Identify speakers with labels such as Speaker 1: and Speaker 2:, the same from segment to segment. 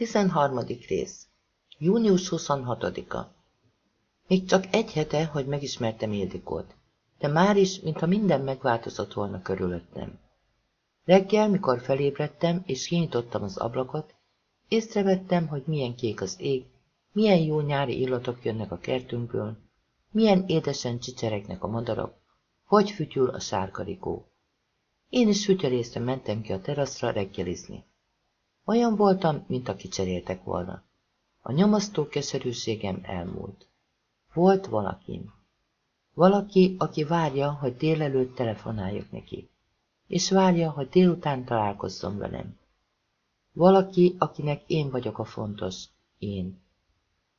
Speaker 1: 13. rész Június 26-a Még csak egy hete, hogy megismertem Ildikót, de már is, mintha minden megváltozott volna körülöttem. Reggel, mikor felébredtem és kinyitottam az ablakot, észrevettem, hogy milyen kék az ég, milyen jó nyári illatok jönnek a kertünkből, milyen édesen csicseregnek a madarak, hogy fütyül a sárkarikó. Én is fütyörészre mentem ki a teraszra reggelizni. Olyan voltam, mint aki cseréltek volna. A nyomasztó keserűségem elmúlt. Volt valakim. Valaki, aki várja, hogy délelőtt telefonáljak neki. És várja, hogy délután találkozzon velem. Valaki, akinek én vagyok a fontos. Én.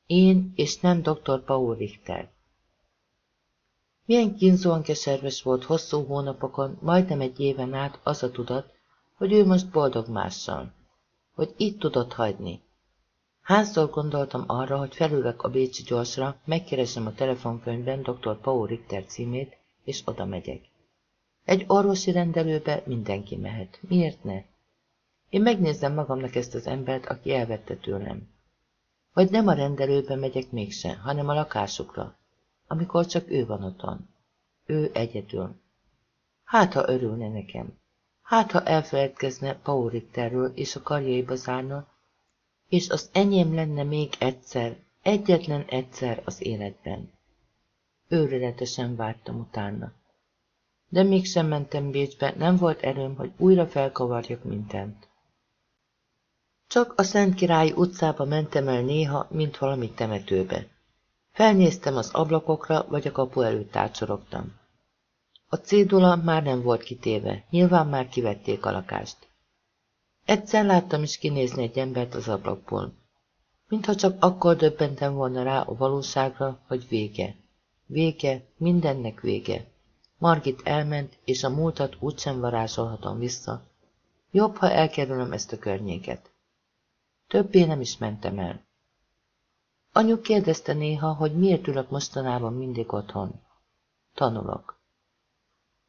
Speaker 1: Én, és nem dr. Paul Richter. Milyen kínzóan keserves volt hosszú hónapokon, majdnem egy éven át az a tudat, hogy ő most boldog mással hogy itt tudod hagyni. Hányszor gondoltam arra, hogy felülök a Bécsi gyorsra, megkeresem a telefonkönyvben dr. Paul Richter címét, és oda megyek. Egy orvosi rendelőbe mindenki mehet. Miért ne? Én megnézem magamnak ezt az embert, aki elvette tőlem. Vagy nem a rendelőbe megyek mégse, hanem a lakásukra, amikor csak ő van otthon. Ő egyedül. Hát, ha örülne nekem. Hát, ha elfeledkezne Paul Ritterről, és a karjaiba zárna, és az enyém lenne még egyszer, egyetlen egyszer az életben. Őrületesen vártam utána. De mégsem mentem Bécsbe, nem volt erőm, hogy újra felkavarjak mindent. Csak a Szent Király utcába mentem el néha, mint valami temetőbe. Felnéztem az ablakokra, vagy a kapu előtt átsorogtam. A cédula már nem volt kitéve, nyilván már kivették a lakást. Egyszer láttam is kinézni egy embert az ablakból. Mintha csak akkor döbbentem volna rá a valóságra, hogy vége. Vége, mindennek vége. Margit elment, és a múltat úgysem varázsolhatom vissza. Jobb, ha elkerülöm ezt a környéket. Többé nem is mentem el. Anyu kérdezte néha, hogy miért ülök mostanában mindig otthon. Tanulok.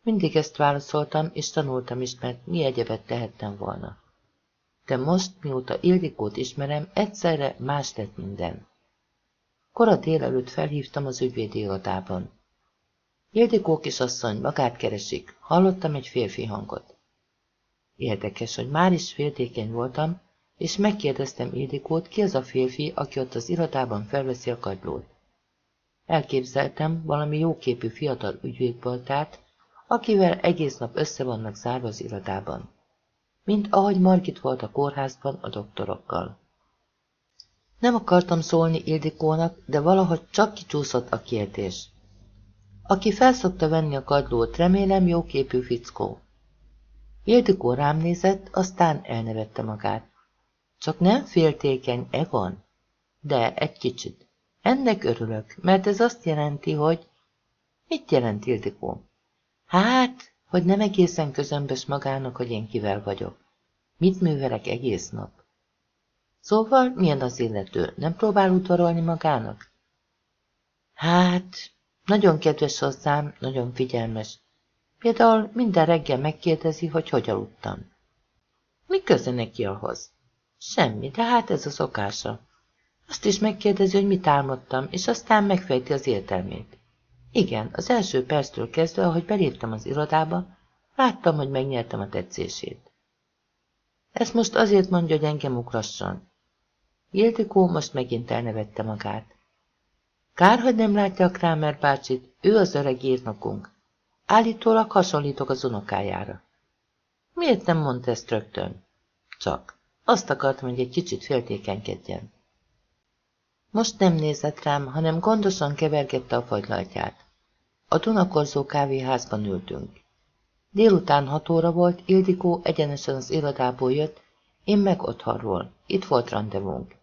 Speaker 1: Mindig ezt válaszoltam, és tanultam is, mert mi egyebet tehettem volna. De most, mióta Ildikót ismerem, egyszerre más lett minden. Kora délelőtt felhívtam az ügyvédi irodában. Ildikó kisasszony, magát keresik, hallottam egy férfi hangot. Érdekes, hogy már is féltékeny voltam, és megkérdeztem Ildikót, ki az a férfi, aki ott az irodában felveszi a kagylót. Elképzeltem, valami jóképű fiatal ügyvédboltát, akivel egész nap össze vannak zárva az irodában. Mint ahogy Margit volt a kórházban a doktorokkal. Nem akartam szólni Ildikónak, de valahogy csak kicsúszott a kérdés. Aki felszokta venni a kadlót, remélem jóképű fickó. Ildikó rám nézett, aztán elnevette magát. Csak nem féltékeny, Egon? De egy kicsit. Ennek örülök, mert ez azt jelenti, hogy... Mit jelent Ildikó? Hát, hogy nem egészen közömbös magának, hogy én kivel vagyok. Mit művelek egész nap? Szóval milyen az illető? Nem próbál udvarolni magának? Hát, nagyon kedves hozzám, nagyon figyelmes. Például minden reggel megkérdezi, hogy hogy aludtam. Mi köze neki ahhoz? Semmi, de hát ez a szokása. Azt is megkérdezi, hogy mit álmodtam, és aztán megfejti az értelmét. Igen, az első perctől kezdve, ahogy beléptem az irodába, láttam, hogy megnyertem a tetszését. Ezt most azért mondja, hogy engem ugrasson. Ildikó most megint elnevette magát. Kár, hogy nem látja a Kramer bácsit, ő az öreg írnokunk. Állítólag hasonlítok az unokájára. Miért nem mondta ezt rögtön? Csak. Azt akartam, hogy egy kicsit féltékenykedjen. Most nem nézett rám, hanem gondosan kevergette a fagylaltját. A Dunakorzó kávéházban ültünk. Délután hat óra volt, Ildikó egyenesen az irodából jött, én meg otthonról. Itt volt rendezvunk.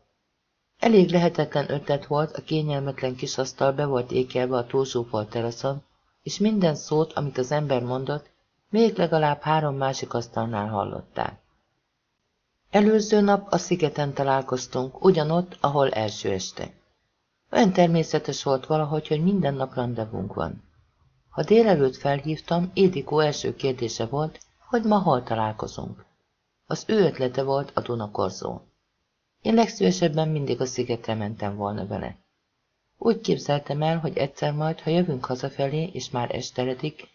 Speaker 1: Elég lehetetlen ötlet volt, a kényelmetlen kis asztal be volt ékelve a túlzsúfolt teraszon, és minden szót, amit az ember mondott, még legalább három másik asztalnál hallották. Előző nap a szigeten találkoztunk, ugyanott, ahol első este. Olyan természetes volt valahogy, hogy minden nap rendezvunk van. Ha délelőtt felhívtam, Ildikó első kérdése volt, hogy ma hol találkozunk. Az ő ötlete volt a Dunakorzó. Én legszívesebben mindig a szigetre mentem volna vele. Úgy képzeltem el, hogy egyszer majd, ha jövünk hazafelé, és már esteledik,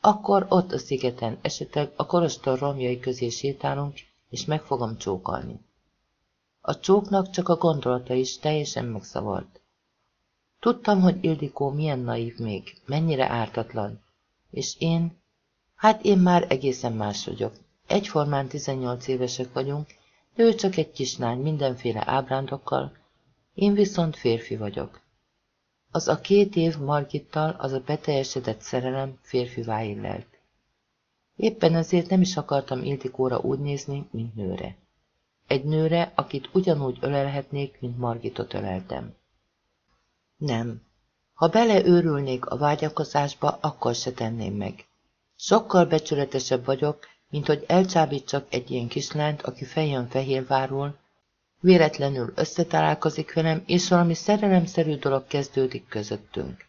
Speaker 1: akkor ott a szigeten esetleg a korostor romjai közé sétálunk, és meg fogom csókolni. A csóknak csak a gondolata is teljesen megszavart. Tudtam, hogy Ildikó milyen naív még, mennyire ártatlan. És én, hát én már egészen más vagyok. Egyformán 18 évesek vagyunk, de ő csak egy kislány mindenféle ábrándokkal, én viszont férfi vagyok. Az a két év Margittal, az a beteljesedett szerelem férfivá illelt. Éppen ezért nem is akartam Ildikóra úgy nézni, mint nőre. Egy nőre, akit ugyanúgy ölelhetnék, mint Margitot öleltem. Nem. Ha beleőrülnék a vágyakozásba, akkor se tenném meg. Sokkal becsületesebb vagyok, mint hogy elcsábítsak egy ilyen kislányt, aki feljön Fehérvárról, véletlenül összetalálkozik velem, és valami szerelemszerű dolog kezdődik közöttünk.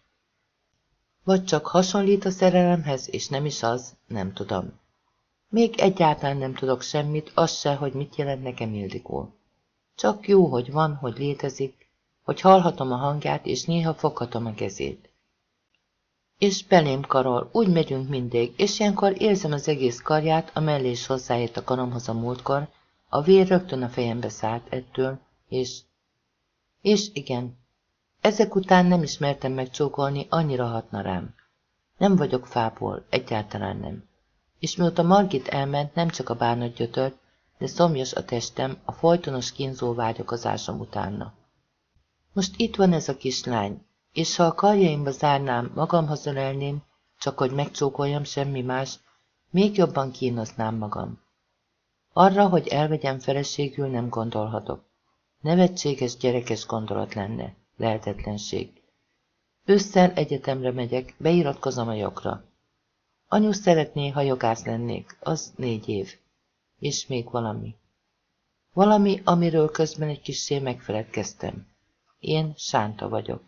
Speaker 1: Vagy csak hasonlít a szerelemhez, és nem is az, nem tudom. Még egyáltalán nem tudok semmit, az se, hogy mit jelent nekem Ildikó. Csak jó, hogy van, hogy létezik, hogy hallhatom a hangját, és néha foghatom a kezét. És belém karol, úgy megyünk mindig, és ilyenkor érzem az egész karját, a mellé is hozzáért a karomhoz a múltkor, a vér rögtön a fejembe szállt ettől, és... És igen, ezek után nem ismertem megcsókolni, annyira hatna rám. Nem vagyok fából, egyáltalán nem. És mióta Margit elment, nem csak a bánat gyötört, de szomjas a testem, a folytonos kínzó vágyakozásom utána. Most itt van ez a kislány, és ha a karjaimba zárnám, magamhoz ölelném, csak hogy megcsókoljam semmi más, még jobban kínoznám magam. Arra, hogy elvegyem feleségül nem gondolhatok. Nevetséges gyerekes gondolat lenne, lehetetlenség. Ősszel egyetemre megyek, beiratkozom a jogra. Anyu szeretné, ha jogász lennék, az négy év. És még valami. Valami, amiről közben egy kissé megfeledkeztem. Én Sánta vagyok.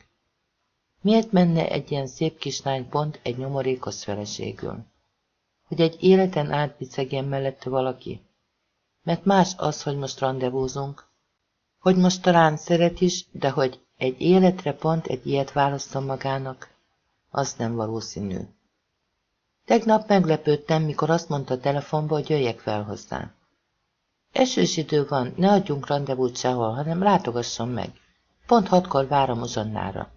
Speaker 1: Miért menne egy ilyen szép kislány pont egy nyomorékos feleségül? Hogy egy életen át bicegjen mellette valaki? Mert más az, hogy most rendezvúzunk, hogy most talán szeret is, de hogy egy életre pont egy ilyet választom magának, az nem valószínű. Tegnap meglepődtem, mikor azt mondta a telefonba, hogy jöjjek fel hozzá. Esős idő van, ne adjunk rendezvút sehol, hanem látogasson meg. Pont hatkor várom uzsonnára.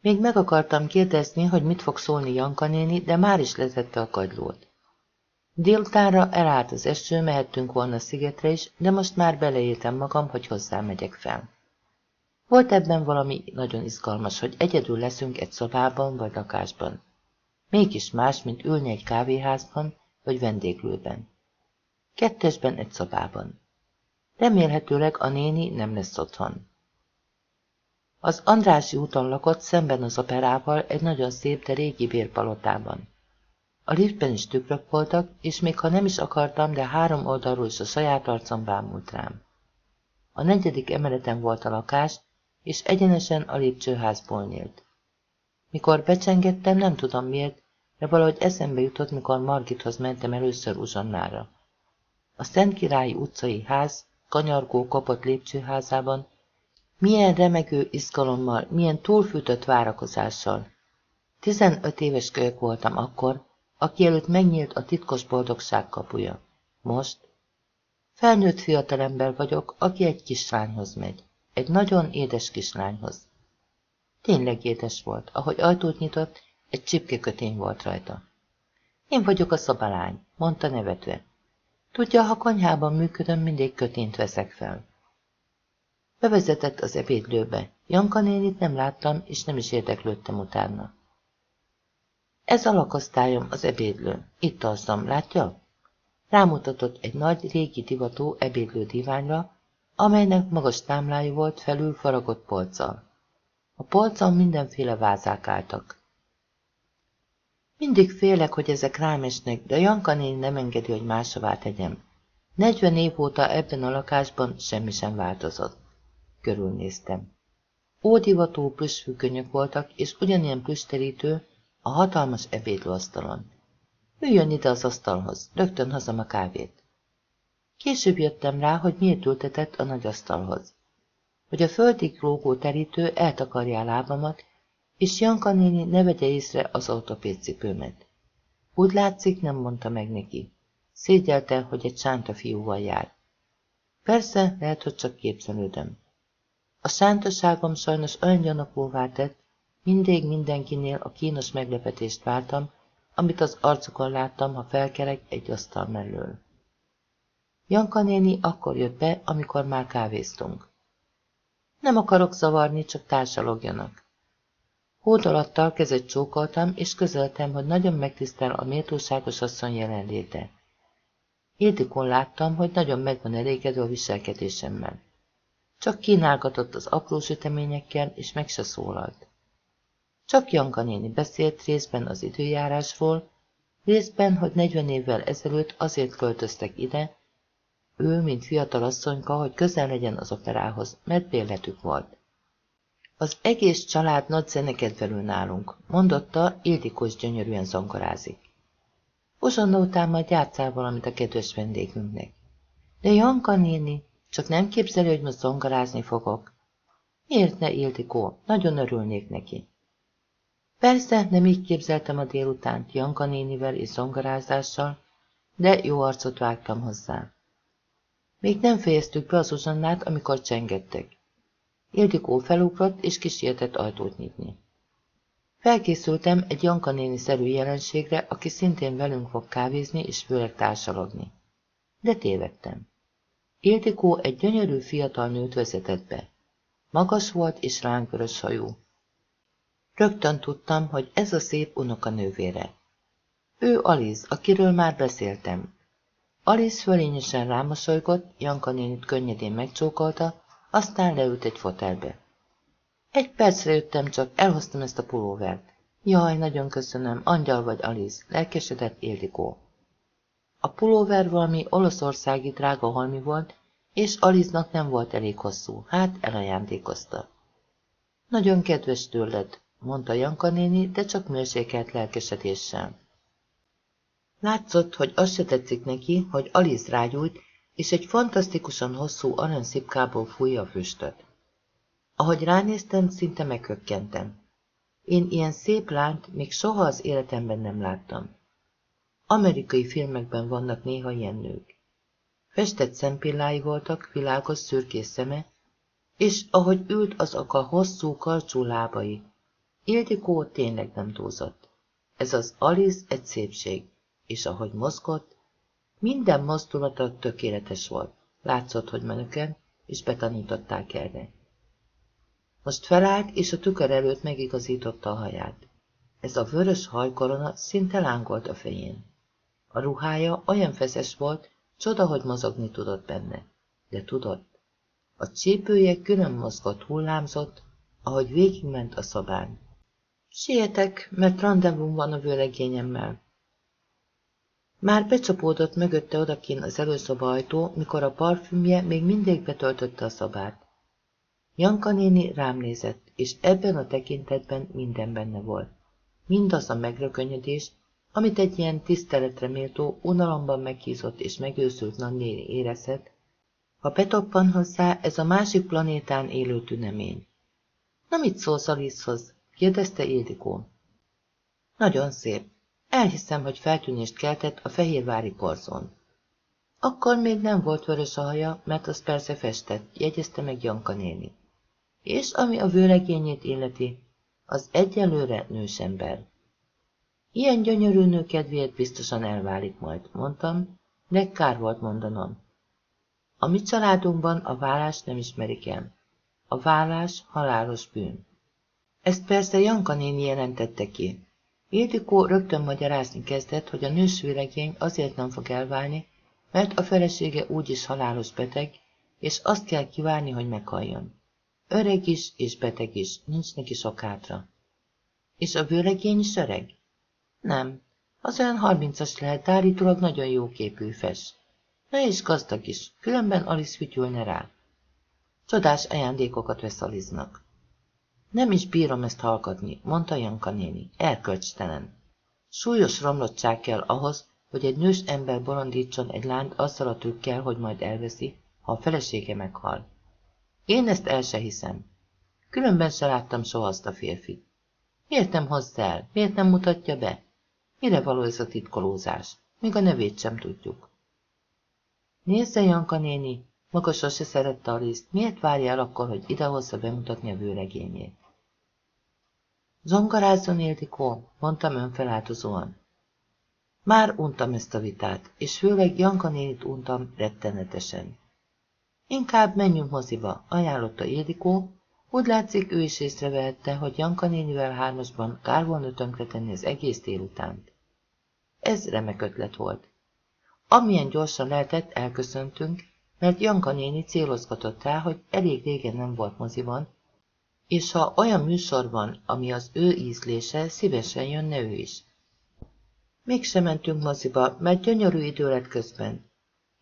Speaker 1: Még meg akartam kérdezni, hogy mit fog szólni Janka néni, de már is letette a kagylót. Délutánra elállt az eső, mehettünk volna szigetre is, de most már beleéltem magam, hogy hozzá megyek fel. Volt ebben valami nagyon izgalmas, hogy egyedül leszünk egy szobában vagy lakásban. Mégis más, mint ülni egy kávéházban vagy vendéglőben. Kettesben egy szobában. Remélhetőleg a néni nem lesz otthon. Az Andrási úton lakott szemben az operával egy nagyon szép, de régi bérpalotában. A liftben is tükrök voltak, és még ha nem is akartam, de három oldalról is a saját arcom bámult rám. A negyedik emeleten volt a lakás, és egyenesen a lépcsőházból nyílt. Mikor becsengettem, nem tudom miért, de valahogy eszembe jutott, mikor Margithoz mentem először Uzsannára. A Szent Királyi utcai ház, kanyargó kopott lépcsőházában, milyen remegő izgalommal, milyen túlfűtött várakozással. Tizenöt éves kölyök voltam akkor, aki előtt megnyílt a titkos boldogság kapuja. Most felnőtt fiatalember vagyok, aki egy kislányhoz megy. Egy nagyon édes kislányhoz. Tényleg édes volt, ahogy ajtót nyitott, egy csipkekötény volt rajta. Én vagyok a szobalány, mondta nevetve. Tudja, ha konyhában működöm, mindig kötényt veszek fel. Bevezetett az ebédlőbe. Janka nénit nem láttam, és nem is érdeklődtem utána. Ez a lakosztályom, az ebédlő. Itt alszom, látja? Rámutatott egy nagy, régi divatú ebédlő diványra, amelynek magas támlája volt felül faragott polccal. A polcon mindenféle vázák álltak. Mindig félek, hogy ezek rám esnek, de Janka néni nem engedi, hogy máshová tegyem. Negyven év óta ebben a lakásban semmi sem változott. Körülnéztem. Ódivató plüssfüggönyök voltak, és ugyanilyen plüssterítő a hatalmas ebédlőasztalon. Üljön ide az asztalhoz, rögtön hazam a kávét. Később jöttem rá, hogy miért ültetett a nagy asztalhoz. Hogy a földig lógó terítő eltakarja a lábamat, és Janka néni ne vegye észre az autopédcipőmet. Úgy látszik, nem mondta meg neki. Szégyelte, hogy egy sánta fiúval jár. Persze, lehet, hogy csak képzelődöm. A szántaságom sajnos olyan gyanakóvá tett, mindig mindenkinél a kínos meglepetést vártam, amit az arcukon láttam, ha felkerek egy asztal mellől. Janka néni akkor jött be, amikor már kávéztunk. Nem akarok zavarni, csak társalogjanak. Hódolattal kezet csókoltam, és közöltem, hogy nagyon megtisztel a méltóságos asszony jelenléte. Ildikon láttam, hogy nagyon meg van elégedve a viselkedésemmel. Csak kínálgatott az apró süteményekkel, és meg se szólalt. Csak Janka néni beszélt részben az időjárásról, részben, hogy 40 évvel ezelőtt azért költöztek ide, ő, mint fiatal asszonyka, hogy közel legyen az operához, mert bérletük volt. Az egész család nagy zenekedvelő nálunk, mondotta, Ildikos gyönyörűen zongorázik. Uzsonna után majd játszál valamit a kedves vendégünknek. De Janka néni, csak nem képzeli, hogy most zongorázni fogok. Miért ne, Ildikó? Nagyon örülnék neki. Persze, nem így képzeltem a délutánt Janka nénivel és zongorázással, de jó arcot vágtam hozzá. Még nem fejeztük be az uzsannát, amikor csengettek. Ildikó felugrott, és kísértett ajtót nyitni. Felkészültem egy Janka néni-szerű jelenségre, aki szintén velünk fog kávézni és főleg társalogni. De tévedtem. Ildikó egy gyönyörű fiatal nőt vezetett be. Magas volt és ránkvörös hajú. Rögtön tudtam, hogy ez a szép unoka nővére. Ő Aliz, akiről már beszéltem. Aliz fölényesen rámosolygott, Janka nénit könnyedén megcsókolta, aztán leült egy fotelbe. Egy percre jöttem csak, elhoztam ezt a pulóvert. Jaj, nagyon köszönöm, angyal vagy Aliz, lelkesedett Ildikó. A pulóver valami olaszországi drága holmi volt, és Aliznak nem volt elég hosszú, hát elajándékozta. Nagyon kedves tőled, mondta Janka néni, de csak mérsékelt lelkesedéssel. Látszott, hogy az se tetszik neki, hogy Aliz rágyújt, és egy fantasztikusan hosszú aranyszipkából fújja a füstöt. Ahogy ránéztem, szinte meghökkentem. Én ilyen szép lányt még soha az életemben nem láttam. Amerikai filmekben vannak néha ilyen nők. Festett szempillái voltak, világos szürkés szeme, és ahogy ült az aka hosszú, karcsú lábai, Ildikó tényleg nem túlzott. Ez az Alice egy szépség, és ahogy mozgott, minden mozdulata tökéletes volt. Látszott, hogy menüken, és betanították erre. Most felállt, és a tükör előtt megigazította a haját. Ez a vörös hajkorona szinte lángolt a fején. A ruhája olyan feszes volt, csoda, hogy mozogni tudott benne. De tudott. A csípője külön mozgott, hullámzott, ahogy végigment a szobán. Sietek, mert rendezvum van a vőlegényemmel. Már becsapódott mögötte odakin az előszoba ajtó, mikor a parfümje még mindig betöltötte a szobát. Janka néni rám nézett, és ebben a tekintetben minden benne volt. Mindaz a megrökönyödés, amit egy ilyen tiszteletre méltó, unalomban meghízott és megőszült nagynéni érezhet, ha betoppan hozzá ez a másik planétán élő tünemény. Na mit szólsz Alicehoz? kérdezte Ildikó. Nagyon szép. Elhiszem, hogy feltűnést keltett a fehérvári korzon. Akkor még nem volt vörös a haja, mert az persze festett, jegyezte meg Janka néni. És ami a vőlegényét illeti, az egyelőre nősember. Ilyen gyönyörű nő kedvéért biztosan elválik majd, mondtam, de kár volt mondanom. A mi családunkban a vállás nem ismerik el. A vállás halálos bűn. Ezt persze Janka néni jelentette ki. Ildikó rögtön magyarázni kezdett, hogy a nősvéregény azért nem fog elválni, mert a felesége úgyis halálos beteg, és azt kell kivárni, hogy meghalljon. Öreg is és beteg is, nincs neki sok hátra. És a vőlegény is öreg? Nem. Az olyan harmincas lehet, állítólag nagyon jó képű fes. Na és gazdag is, különben Alice fütyülne rá. Csodás ajándékokat vesz Aliznak. Nem is bírom ezt hallgatni, mondta Janka néni, erkölcstelen. Súlyos romlottság kell ahhoz, hogy egy nős ember bolondítson egy lányt azzal a trükkel, hogy majd elveszi, ha a felesége meghal. Én ezt el se hiszem. Különben se láttam soha azt a férfit. Miért nem hozza el? Miért nem mutatja be? Mire való ez a titkolózás? Még a nevét sem tudjuk. Nézze, Janka néni, maga sose szerette a részt, miért várja el akkor, hogy idehozza bemutatni a vőlegényét? Zongarázzon, Ildikó, mondtam önfeláltozóan. Már untam ezt a vitát, és főleg Janka nénit untam rettenetesen. Inkább menjünk moziba, ajánlotta Ildikó, úgy látszik, ő is észrevehette, hogy Janka nénivel hármasban kár volna tönkretenni az egész délutánt. Ez remek ötlet volt. Amilyen gyorsan lehetett, elköszöntünk, mert Janka néni célozgatott rá, hogy elég régen nem volt moziban, és ha olyan műsor van, ami az ő ízlése, szívesen jönne ő is. Mégsem mentünk moziba, mert gyönyörű idő lett közben.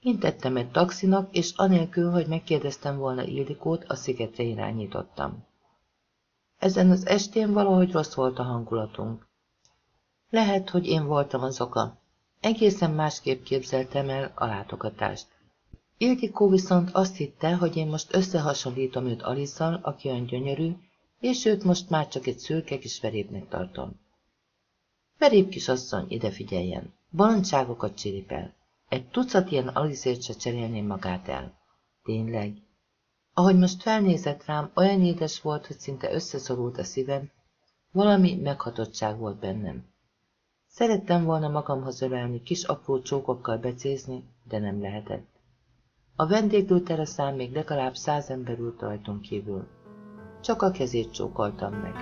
Speaker 1: Intettem egy taxinak, és anélkül, hogy megkérdeztem volna Ildikót, a szigetre irányítottam. Ezen az estén valahogy rossz volt a hangulatunk. Lehet, hogy én voltam az oka. Egészen másképp képzeltem el a látogatást. Ildikó viszont azt hitte, hogy én most összehasonlítom őt Alisszal, aki olyan gyönyörű, és őt most már csak egy szürke kis verépnek tartom. Veréb kisasszony, ide figyeljen! Balancságokat csiripel. Egy tucat ilyen Aliszét se cserélném magát el. Tényleg? Ahogy most felnézett rám, olyan édes volt, hogy szinte összeszorult a szívem, valami meghatottság volt bennem. Szerettem volna magamhoz ölelni, kis apró csókokkal becézni, de nem lehetett. A vendéglő teraszán még legalább száz ember ült rajtunk kívül. Csak a kezét csókoltam meg.